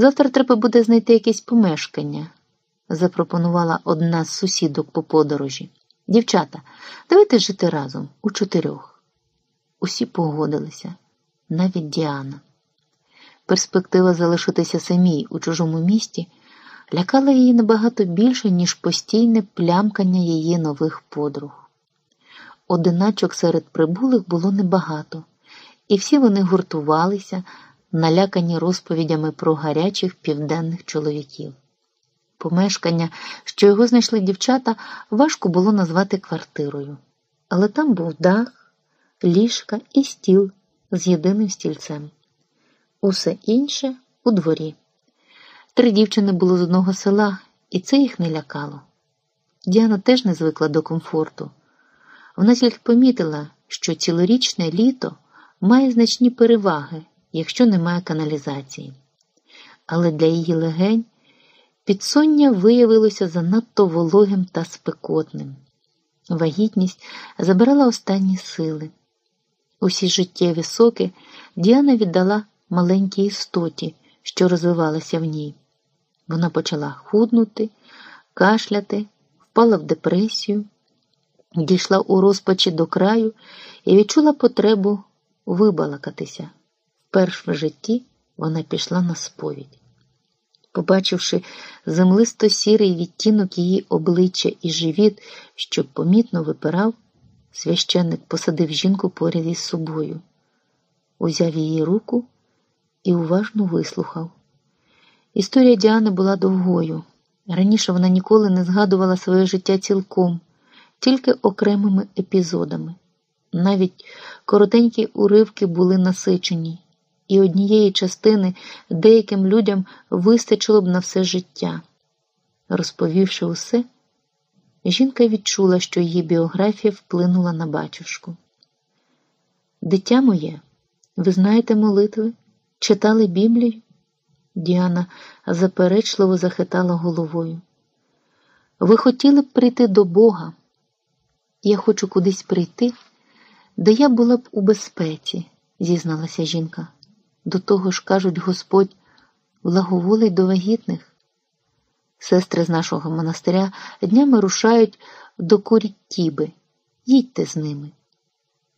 Завтра треба буде знайти якесь помешкання, запропонувала одна з сусідок по подорожі. Дівчата, давайте жити разом у чотирьох. Усі погодилися, навіть Діана. Перспектива залишитися самій у чужому місті лякала її набагато більше, ніж постійне плямкання її нових подруг. Одиначок серед прибулих було небагато, і всі вони гуртувалися, налякані розповідями про гарячих південних чоловіків. Помешкання, що його знайшли дівчата, важко було назвати квартирою, але там був дах, ліжка і стіл з єдиним стільцем. Усе інше у дворі. Три дівчини було з одного села, і це їх не лякало. Діана теж не звикла до комфорту. Вона тільки помітила, що цілорічне літо має значні переваги, якщо немає каналізації. Але для її легень підсоння виявилося занадто вологим та спекотним. Вагітність забирала останні сили. Усі життєві соки Діана віддала маленькій істоті, що розвивалася в ній. Вона почала худнути, кашляти, впала в депресію, дійшла у розпачі до краю і відчула потребу вибалакатися. Вперше в житті вона пішла на сповідь. Побачивши землисто сірий відтінок її обличчя і живіт, що помітно випирав, священник посадив жінку поряд із собою, узяв її руку і уважно вислухав. Історія Діани була довгою. Раніше вона ніколи не згадувала своє життя цілком, тільки окремими епізодами. Навіть коротенькі уривки були насичені, і однієї частини деяким людям вистачило б на все життя. Розповівши усе, жінка відчула, що її біографія вплинула на батюшку. Дитя моє, ви знаєте молитви? Читали Біблію? Діана заперечливо захитала головою. Ви хотіли б прийти до Бога. Я хочу кудись прийти, де я була б у безпеці, зізналася жінка. До того ж, кажуть, Господь благоволить до вагітних. Сестри з нашого монастиря днями рушають до Куріттіби. Їдьте з ними.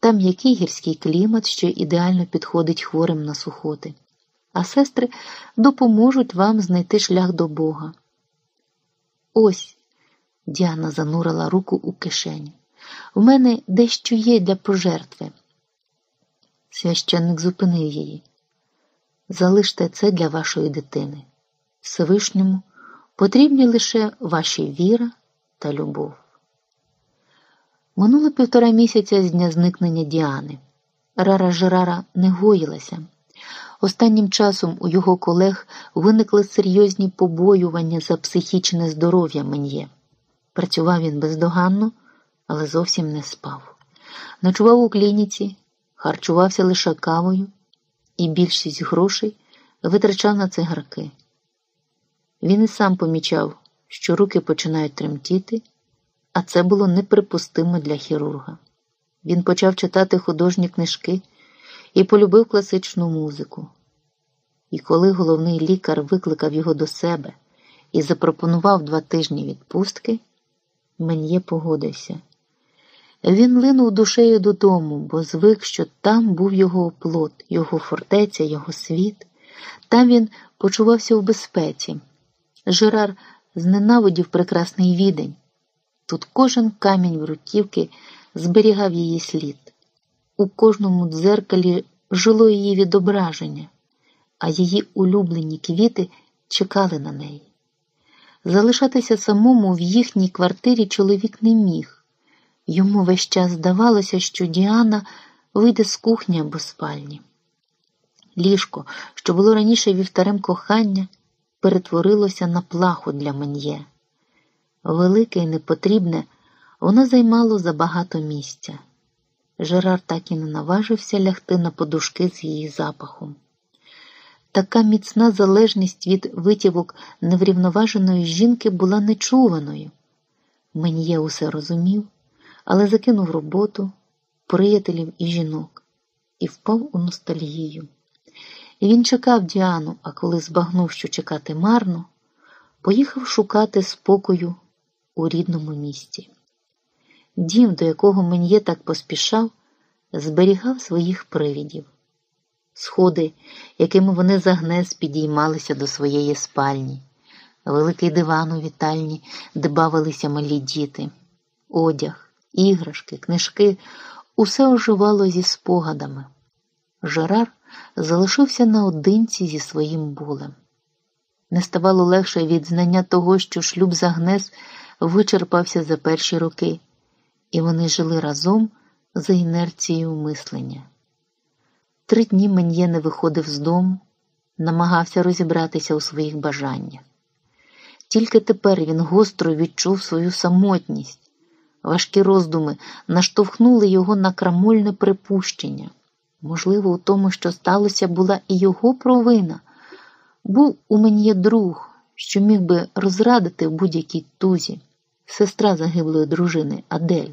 Там який гірський клімат, що ідеально підходить хворим на сухоти, а сестри допоможуть вам знайти шлях до Бога. Ось, Діана занурила руку у кишеню. У мене дещо є для пожертви. Священник зупинив її. Залиште це для вашої дитини. Всевишньому потрібні лише ваші віра та любов. Минуло півтора місяця з дня зникнення Діани. Рара Жерара не гоїлася. Останнім часом у його колег виникли серйозні побоювання за психічне здоров'я Мен'є. Працював він бездоганно, але зовсім не спав. Ночував у клініці, харчувався лише кавою і більшість грошей витрачав на цигарки. Він і сам помічав, що руки починають тремтіти а це було неприпустимо для хірурга. Він почав читати художні книжки і полюбив класичну музику. І коли головний лікар викликав його до себе і запропонував два тижні відпустки, Мен'є погодився. Він линув душею додому, бо звик, що там був його оплот, його фортеця, його світ. Там він почувався у безпеці. Жерар зненавидів прекрасний відень. Тут кожен камінь врутівки зберігав її слід. У кожному дзеркалі жило її відображення, а її улюблені квіти чекали на неї. Залишатися самому в їхній квартирі чоловік не міг. Йому весь час здавалося, що Діана вийде з кухні або спальні. Ліжко, що було раніше вівтарем кохання, перетворилося на плаху для Мен'є велике і непотрібне, воно займало забагато місця. Жерар так і не наважився лягти на подушки з її запахом. Така міцна залежність від витівок неврівноваженої жінки була нечуваною. Мені усе розумів, але закинув роботу, приятелів і жінок і впав у ностальгію. Він чекав Діану, а коли збагнув, що чекати марно, поїхав шукати спокою у рідному місті. Дім, до якого Мен'є так поспішав, зберігав своїх привідів. Сходи, якими вони загнез підіймалися до своєї спальні, великий диван у вітальні, де бавилися малі діти, одяг, іграшки, книжки усе оживало зі спогадами. Жерар залишився наодинці зі своїм болем. Не ставало легше від знання того, що шлюб Загнес вичерпався за перші роки, і вони жили разом за інерцією мислення. Три дні Мен'є не виходив з дому, намагався розібратися у своїх бажаннях. Тільки тепер він гостро відчув свою самотність. Важкі роздуми наштовхнули його на крамольне припущення. Можливо, у тому, що сталося, була і його провина. Був у мені друг, що міг би розрадити в будь-якій тузі, сестра загиблої дружини Адель.